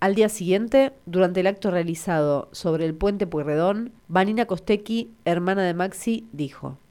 Al día siguiente, durante el acto realizado sobre el puente Pueyrredón, Vanina Costecchi, hermana de Maxi, dijo: